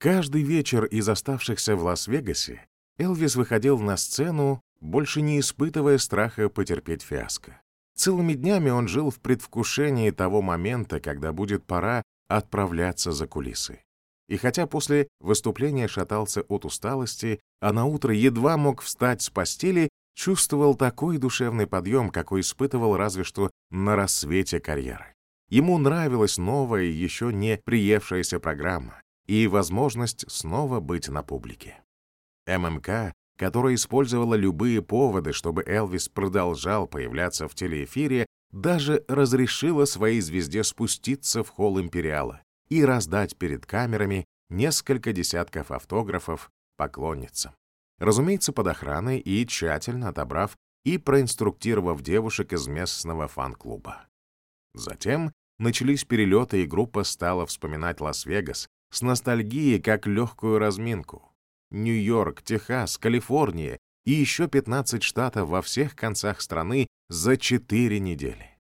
Каждый вечер из оставшихся в Лас-Вегасе Элвис выходил на сцену, больше не испытывая страха потерпеть фиаско. Целыми днями он жил в предвкушении того момента, когда будет пора отправляться за кулисы. И хотя после выступления шатался от усталости, а на утро едва мог встать с постели, чувствовал такой душевный подъем, какой испытывал разве что на рассвете карьеры. Ему нравилась новая, еще не приевшаяся программа и возможность снова быть на публике. ММК которая использовала любые поводы, чтобы Элвис продолжал появляться в телеэфире, даже разрешила своей звезде спуститься в холл Империала и раздать перед камерами несколько десятков автографов поклонницам. Разумеется, под охраной и тщательно отобрав и проинструктировав девушек из местного фан-клуба. Затем начались перелеты, и группа стала вспоминать Лас-Вегас с ностальгией как легкую разминку. Нью-Йорк, Техас, Калифорния и еще 15 штатов во всех концах страны за 4 недели.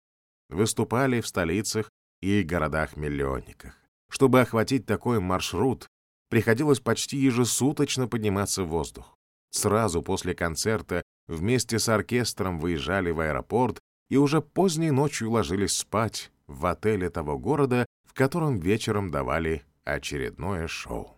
Выступали в столицах и городах-миллионниках. Чтобы охватить такой маршрут, приходилось почти ежесуточно подниматься в воздух. Сразу после концерта вместе с оркестром выезжали в аэропорт и уже поздней ночью ложились спать в отеле того города, в котором вечером давали очередное шоу.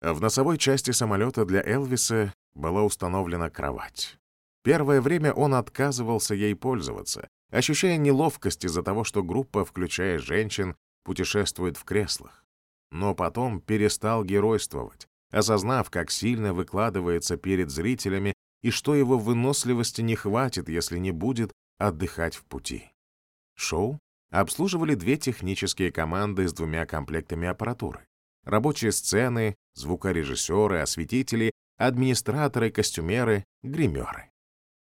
В носовой части самолета для Элвиса была установлена кровать. Первое время он отказывался ей пользоваться, ощущая неловкость из-за того, что группа, включая женщин, путешествует в креслах. Но потом перестал геройствовать, осознав, как сильно выкладывается перед зрителями и что его выносливости не хватит, если не будет отдыхать в пути. Шоу обслуживали две технические команды с двумя комплектами аппаратуры рабочие сцены, звукорежиссеры, осветители, администраторы, костюмеры, гримеры.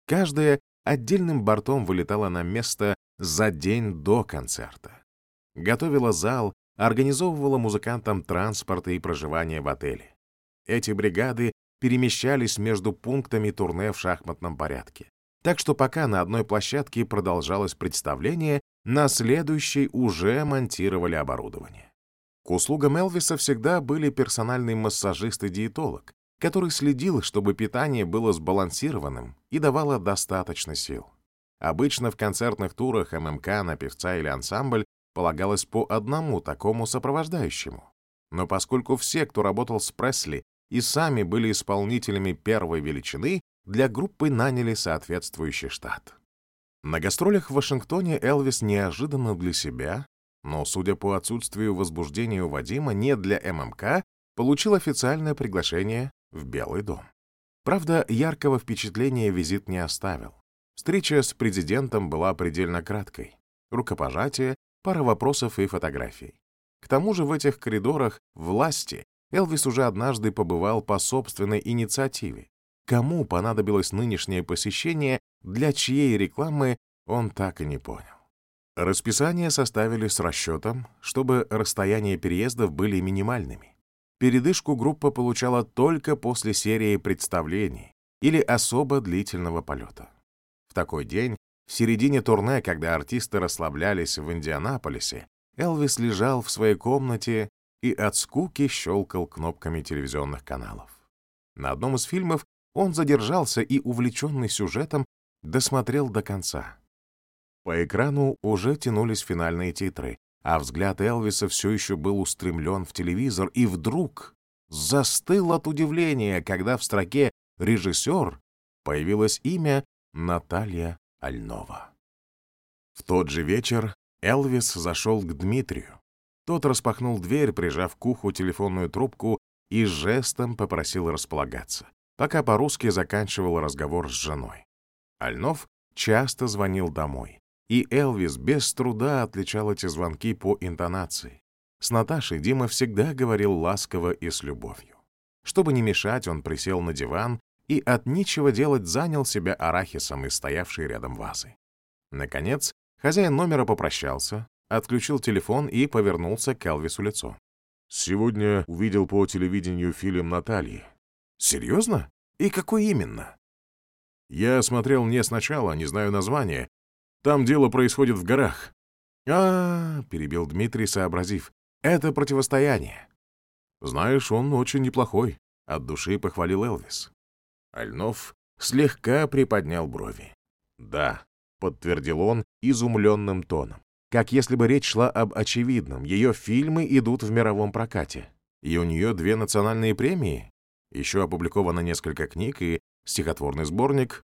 Каждая отдельным бортом вылетала на место за день до концерта. Готовила зал, организовывала музыкантам транспорт и проживание в отеле. Эти бригады перемещались между пунктами турне в шахматном порядке. Так что пока на одной площадке продолжалось представление, на следующей уже монтировали оборудование. К услугам Элвиса всегда были персональный массажист и диетолог, который следил, чтобы питание было сбалансированным и давало достаточно сил. Обычно в концертных турах ММК на певца или ансамбль полагалось по одному такому сопровождающему. Но поскольку все, кто работал с Пресли, и сами были исполнителями первой величины, для группы наняли соответствующий штат. На гастролях в Вашингтоне Элвис неожиданно для себя но, судя по отсутствию возбуждения у Вадима, не для ММК, получил официальное приглашение в Белый дом. Правда, яркого впечатления визит не оставил. Встреча с президентом была предельно краткой. Рукопожатие, пара вопросов и фотографий. К тому же в этих коридорах власти Элвис уже однажды побывал по собственной инициативе. Кому понадобилось нынешнее посещение, для чьей рекламы, он так и не понял. Расписание составили с расчетом, чтобы расстояния переездов были минимальными. Передышку группа получала только после серии представлений или особо длительного полета. В такой день, в середине турне, когда артисты расслаблялись в Индианаполисе, Элвис лежал в своей комнате и от скуки щелкал кнопками телевизионных каналов. На одном из фильмов он задержался и, увлеченный сюжетом, досмотрел до конца. По экрану уже тянулись финальные титры, а взгляд Элвиса все еще был устремлен в телевизор, и вдруг застыл от удивления, когда в строке «режиссер» появилось имя Наталья Альнова. В тот же вечер Элвис зашел к Дмитрию. Тот распахнул дверь, прижав к уху телефонную трубку и жестом попросил располагаться, пока по-русски заканчивал разговор с женой. Альнов часто звонил домой. И Элвис без труда отличал эти звонки по интонации. С Наташей Дима всегда говорил ласково и с любовью. Чтобы не мешать, он присел на диван и от нечего делать занял себя арахисом из стоявшей рядом вазы. Наконец, хозяин номера попрощался, отключил телефон и повернулся к Элвису лицо. «Сегодня увидел по телевидению фильм Натальи». «Серьезно? И какой именно?» «Я смотрел не сначала, не знаю названия, там дело происходит в горах. А, -а, -а перебил Дмитрий, сообразив. Это противостояние. «Знаешь, он очень неплохой», — от души похвалил Элвис. Альнов слегка приподнял брови. «Да», — подтвердил он изумленным тоном, как если бы речь шла об очевидном. Ее фильмы идут в мировом прокате. И у нее две национальные премии. Еще опубликовано несколько книг и стихотворный сборник.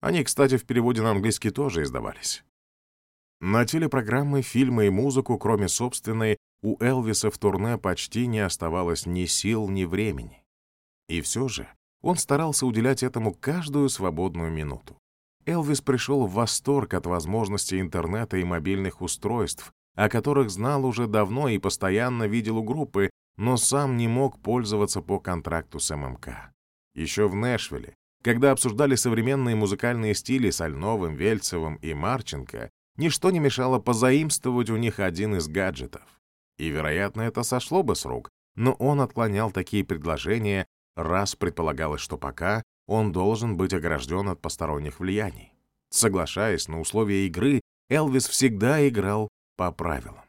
Они, кстати, в переводе на английский тоже издавались. На телепрограммы, фильмы и музыку, кроме собственной, у Элвиса в турне почти не оставалось ни сил, ни времени. И все же он старался уделять этому каждую свободную минуту. Элвис пришел в восторг от возможностей интернета и мобильных устройств, о которых знал уже давно и постоянно видел у группы, но сам не мог пользоваться по контракту с ММК. Еще в Нэшвилле, когда обсуждали современные музыкальные стили с Альновым, Вельцевым и Марченко, ничто не мешало позаимствовать у них один из гаджетов. И, вероятно, это сошло бы с рук, но он отклонял такие предложения, раз предполагалось, что пока он должен быть огражден от посторонних влияний. Соглашаясь на условия игры, Элвис всегда играл по правилам.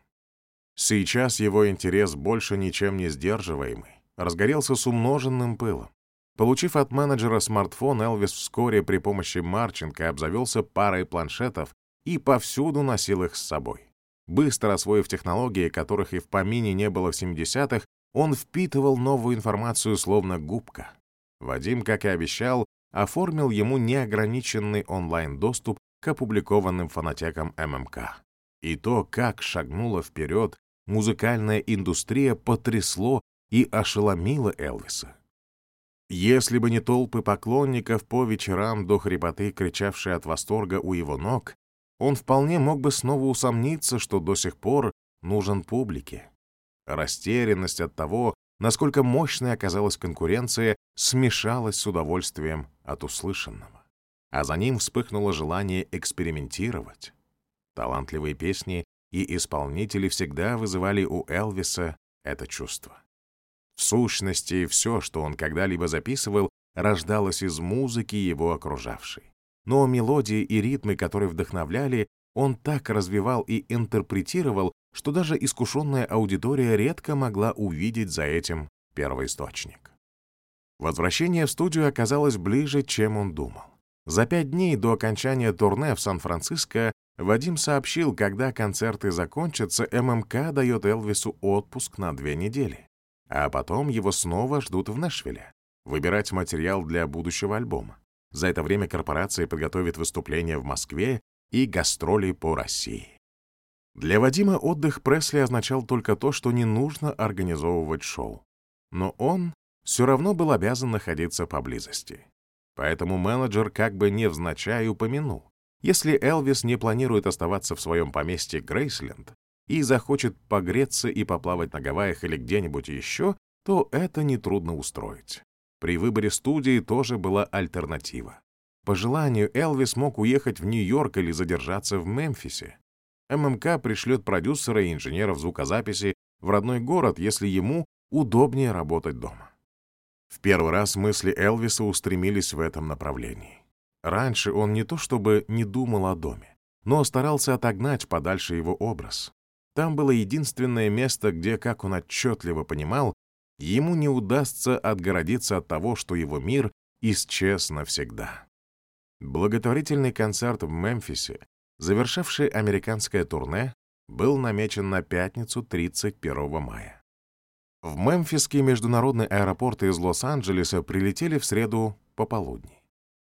Сейчас его интерес больше ничем не сдерживаемый, разгорелся с умноженным пылом. Получив от менеджера смартфон, Элвис вскоре при помощи Марченко обзавелся парой планшетов и повсюду носил их с собой. Быстро освоив технологии, которых и в помине не было в 70-х, он впитывал новую информацию словно губка. Вадим, как и обещал, оформил ему неограниченный онлайн-доступ к опубликованным фонотекам ММК. И то, как шагнула вперед музыкальная индустрия, потрясло и ошеломило Элвиса. Если бы не толпы поклонников по вечерам до хрипоты, кричавшие от восторга у его ног, он вполне мог бы снова усомниться, что до сих пор нужен публике. Растерянность от того, насколько мощной оказалась конкуренция, смешалась с удовольствием от услышанного. А за ним вспыхнуло желание экспериментировать. Талантливые песни и исполнители всегда вызывали у Элвиса это чувство. В сущности, все, что он когда-либо записывал, рождалось из музыки его окружавшей но мелодии и ритмы, которые вдохновляли, он так развивал и интерпретировал, что даже искушенная аудитория редко могла увидеть за этим первоисточник. Возвращение в студию оказалось ближе, чем он думал. За пять дней до окончания турне в Сан-Франциско Вадим сообщил, когда концерты закончатся, ММК дает Элвису отпуск на две недели. А потом его снова ждут в Нэшвилле. Выбирать материал для будущего альбома. За это время корпорация подготовит выступления в Москве и гастроли по России. Для Вадима отдых Пресли означал только то, что не нужно организовывать шоу. Но он все равно был обязан находиться поблизости. Поэтому менеджер как бы невзначай упомянул, если Элвис не планирует оставаться в своем поместье Грейсленд и захочет погреться и поплавать на Гавайях или где-нибудь еще, то это нетрудно устроить. При выборе студии тоже была альтернатива. По желанию Элвис мог уехать в Нью-Йорк или задержаться в Мемфисе. ММК пришлет продюсера и инженеров звукозаписи в родной город, если ему удобнее работать дома. В первый раз мысли Элвиса устремились в этом направлении. Раньше он не то чтобы не думал о доме, но старался отогнать подальше его образ. Там было единственное место, где, как он отчетливо понимал, ему не удастся отгородиться от того, что его мир исчез навсегда. Благотворительный концерт в Мемфисе, завершавший американское турне, был намечен на пятницу 31 мая. В Мемфисский международный аэропорт из Лос-Анджелеса прилетели в среду пополудни.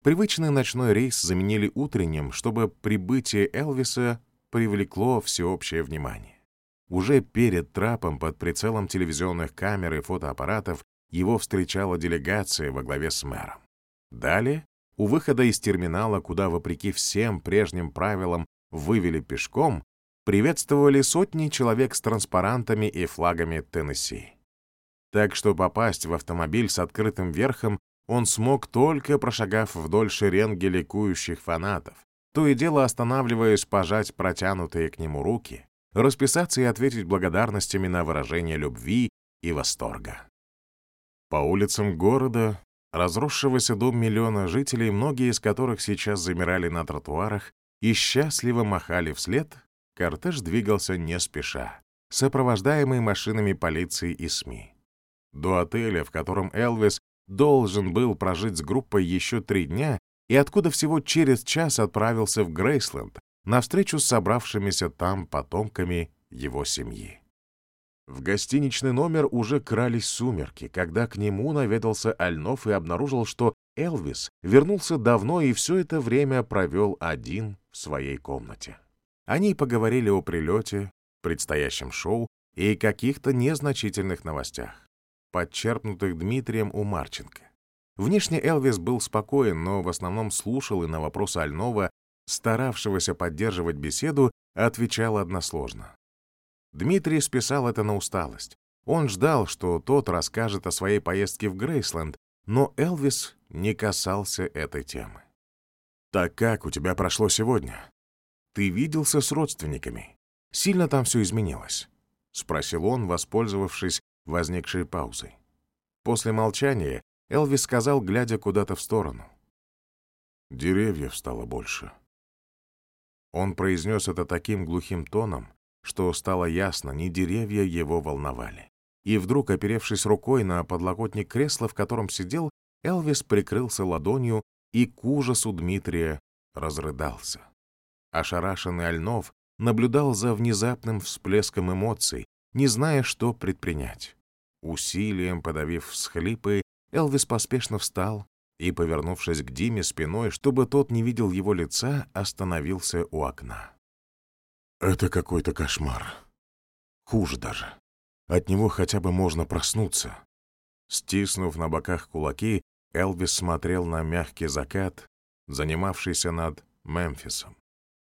Привычный ночной рейс заменили утренним, чтобы прибытие Элвиса привлекло всеобщее внимание. Уже перед трапом под прицелом телевизионных камер и фотоаппаратов его встречала делегация во главе с мэром. Далее, у выхода из терминала, куда, вопреки всем прежним правилам, вывели пешком, приветствовали сотни человек с транспарантами и флагами Теннесси. Так что попасть в автомобиль с открытым верхом он смог только прошагав вдоль шеренги ликующих фанатов, то и дело останавливаясь пожать протянутые к нему руки, расписаться и ответить благодарностями на выражение любви и восторга. По улицам города, разросшегося до миллиона жителей, многие из которых сейчас замирали на тротуарах и счастливо махали вслед, кортеж двигался не спеша, сопровождаемый машинами полиции и СМИ. до отеля, в котором Элвис должен был прожить с группой еще три дня, и откуда всего через час отправился в Грейсленд на встречу с собравшимися там потомками его семьи. В гостиничный номер уже крались сумерки, когда к нему наведался Альнов и обнаружил, что Элвис вернулся давно и все это время провел один в своей комнате. Они поговорили о прилете, предстоящем шоу и каких-то незначительных новостях, подчерпнутых Дмитрием у Марченко. Внешне Элвис был спокоен, но в основном слушал и на вопросы Альнова, старавшегося поддерживать беседу, отвечал односложно. Дмитрий списал это на усталость. Он ждал, что тот расскажет о своей поездке в Грейсленд, но Элвис не касался этой темы. «Так как у тебя прошло сегодня? Ты виделся с родственниками? Сильно там все изменилось?» — спросил он, воспользовавшись возникшей паузой. После молчания Элвис сказал, глядя куда-то в сторону. «Деревьев стало больше». Он произнес это таким глухим тоном, что стало ясно, не деревья его волновали. И вдруг, оперевшись рукой на подлокотник кресла, в котором сидел, Элвис прикрылся ладонью и к ужасу Дмитрия разрыдался. Ошарашенный Альнов наблюдал за внезапным всплеском эмоций, не зная, что предпринять. Усилием подавив всхлипы, Элвис поспешно встал и, повернувшись к Диме спиной, чтобы тот не видел его лица, остановился у окна. Это какой-то кошмар. Хуже даже. От него хотя бы можно проснуться. Стиснув на боках кулаки, Элвис смотрел на мягкий закат, занимавшийся над Мемфисом.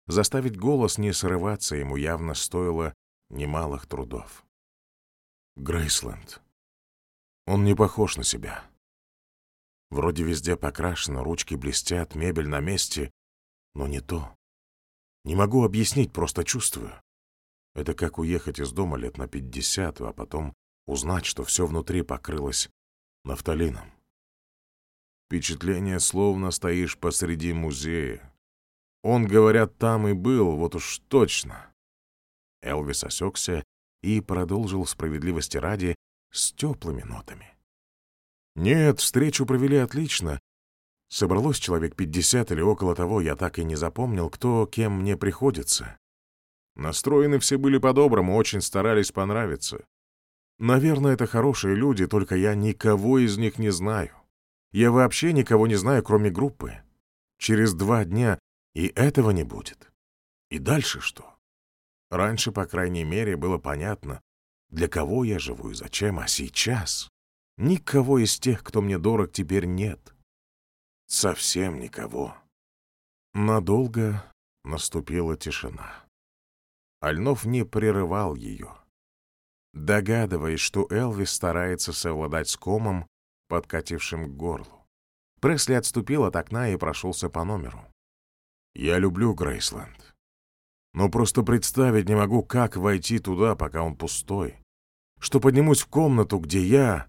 Заставить голос не срываться ему явно стоило немалых трудов. Грейсленд. Он не похож на себя. Вроде везде покрашено, ручки блестят, мебель на месте, но не то. Не могу объяснить, просто чувствую. Это как уехать из дома лет на пятьдесят, а потом узнать, что все внутри покрылось нафталином. Впечатление, словно стоишь посреди музея. Он, говорят, там и был, вот уж точно. Элвис осекся и продолжил справедливости ради с теплыми нотами. Нет, встречу провели отлично, Собралось человек пятьдесят или около того, я так и не запомнил, кто кем мне приходится. Настроены все были по-доброму, очень старались понравиться. Наверное, это хорошие люди, только я никого из них не знаю. Я вообще никого не знаю, кроме группы. Через два дня и этого не будет. И дальше что? Раньше, по крайней мере, было понятно, для кого я живу и зачем, а сейчас никого из тех, кто мне дорог, теперь нет. Совсем никого. Надолго наступила тишина. Альнов не прерывал ее. Догадываясь, что Элвис старается совладать с комом, подкатившим к горлу. Пресли отступил от окна и прошелся по номеру. «Я люблю Грейсленд. Но просто представить не могу, как войти туда, пока он пустой. Что поднимусь в комнату, где я...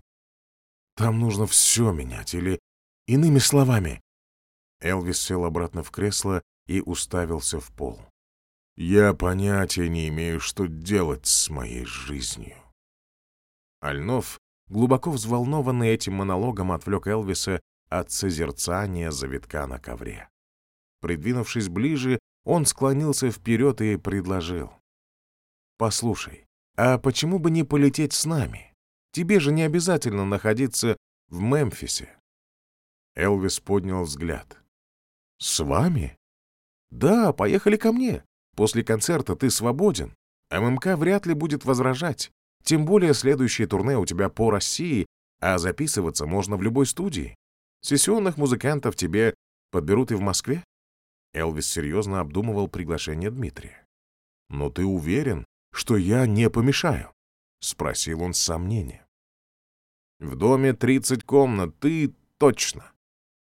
Там нужно все менять, или Иными словами, Элвис сел обратно в кресло и уставился в пол. Я понятия не имею, что делать с моей жизнью. Альнов, глубоко взволнованный этим монологом, отвлек Элвиса от созерцания завитка на ковре. Придвинувшись ближе, он склонился вперед и предложил. «Послушай, а почему бы не полететь с нами? Тебе же не обязательно находиться в Мемфисе. Элвис поднял взгляд. «С вами?» «Да, поехали ко мне. После концерта ты свободен. ММК вряд ли будет возражать. Тем более следующее турне у тебя по России, а записываться можно в любой студии. Сессионных музыкантов тебе подберут и в Москве?» Элвис серьезно обдумывал приглашение Дмитрия. «Но ты уверен, что я не помешаю?» — спросил он с сомнением. «В доме 30 комнат, ты точно.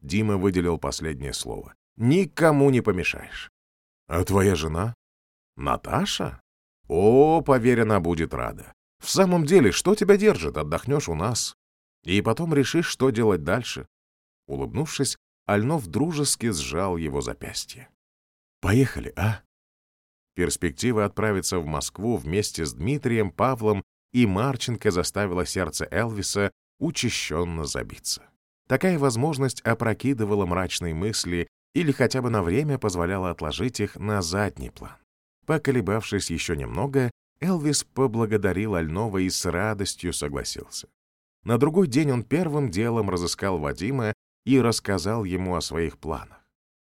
Дима выделил последнее слово. «Никому не помешаешь». «А твоя жена?» «Наташа?» «О, поверь, она будет рада. В самом деле, что тебя держит? Отдохнешь у нас. И потом решишь, что делать дальше». Улыбнувшись, Альнов дружески сжал его запястье. «Поехали, а?» Перспектива отправиться в Москву вместе с Дмитрием, Павлом и Марченко заставила сердце Элвиса учащенно забиться. Такая возможность опрокидывала мрачные мысли или хотя бы на время позволяла отложить их на задний план. Поколебавшись еще немного, Элвис поблагодарил Альнова и с радостью согласился. На другой день он первым делом разыскал Вадима и рассказал ему о своих планах.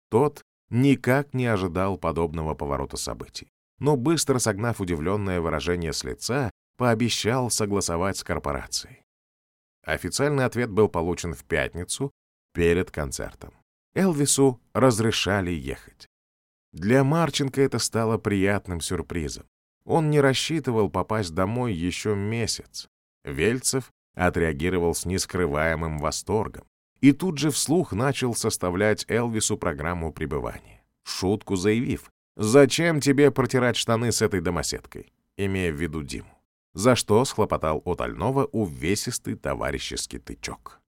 Тот никак не ожидал подобного поворота событий, но быстро согнав удивленное выражение с лица, пообещал согласовать с корпорацией. Официальный ответ был получен в пятницу перед концертом. Элвису разрешали ехать. Для Марченко это стало приятным сюрпризом. Он не рассчитывал попасть домой еще месяц. Вельцев отреагировал с нескрываемым восторгом и тут же вслух начал составлять Элвису программу пребывания, шутку заявив, «Зачем тебе протирать штаны с этой домоседкой?» имея в виду Диму, за что схлопотал от Альнова увесистый товарищеский тычок.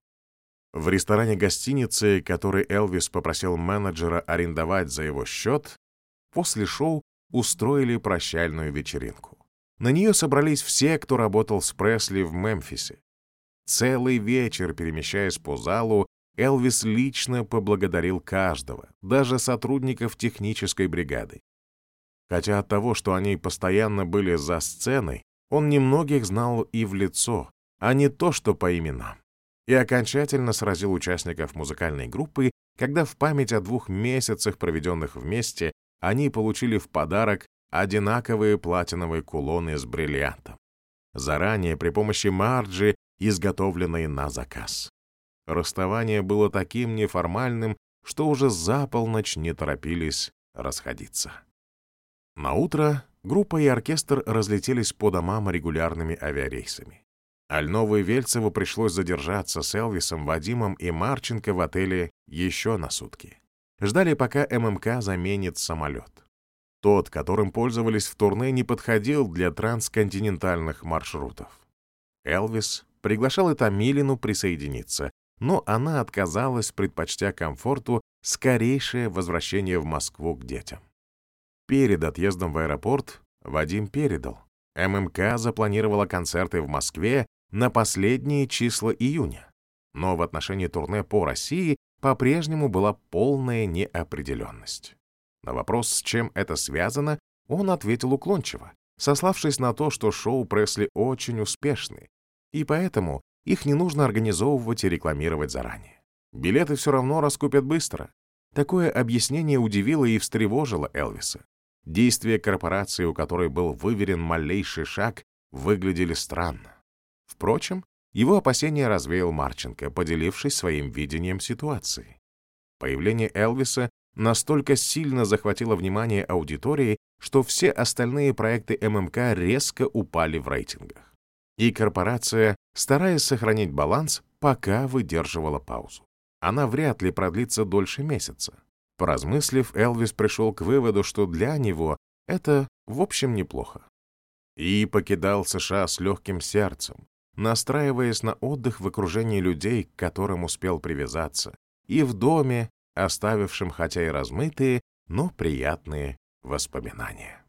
В ресторане гостиницы, который Элвис попросил менеджера арендовать за его счет, после шоу устроили прощальную вечеринку. На нее собрались все, кто работал с Пресли в Мемфисе. Целый вечер, перемещаясь по залу, Элвис лично поблагодарил каждого, даже сотрудников технической бригады. Хотя от того, что они постоянно были за сценой, он немногих знал и в лицо, а не то, что по именам. И окончательно сразил участников музыкальной группы, когда в память о двух месяцах, проведенных вместе, они получили в подарок одинаковые платиновые кулоны с бриллиантом. Заранее при помощи марджи, изготовленные на заказ. Расставание было таким неформальным, что уже за полночь не торопились расходиться. На утро группа и оркестр разлетелись по домам регулярными авиарейсами. Альнову и Вельцеву пришлось задержаться с Элвисом, Вадимом и Марченко в отеле еще на сутки ждали, пока ММК заменит самолет. Тот, которым пользовались в турне, не подходил для трансконтинентальных маршрутов. Элвис приглашал и Тамилину присоединиться, но она отказалась, предпочтя комфорту скорейшее возвращение в Москву к детям. Перед отъездом в аэропорт Вадим передал. ММК запланировала концерты в Москве на последние числа июня, но в отношении турне по России по-прежнему была полная неопределенность. На вопрос, с чем это связано, он ответил уклончиво, сославшись на то, что шоу Пресли очень успешны, и поэтому их не нужно организовывать и рекламировать заранее. Билеты все равно раскупят быстро. Такое объяснение удивило и встревожило Элвиса. Действия корпорации, у которой был выверен малейший шаг, выглядели странно. Впрочем, его опасения развеял Марченко, поделившись своим видением ситуации. Появление Элвиса настолько сильно захватило внимание аудитории, что все остальные проекты ММК резко упали в рейтингах. И корпорация, стараясь сохранить баланс, пока выдерживала паузу. Она вряд ли продлится дольше месяца. Поразмыслив, Элвис пришел к выводу, что для него это, в общем, неплохо. И покидал США с легким сердцем, настраиваясь на отдых в окружении людей, к которым успел привязаться, и в доме, оставившем хотя и размытые, но приятные воспоминания.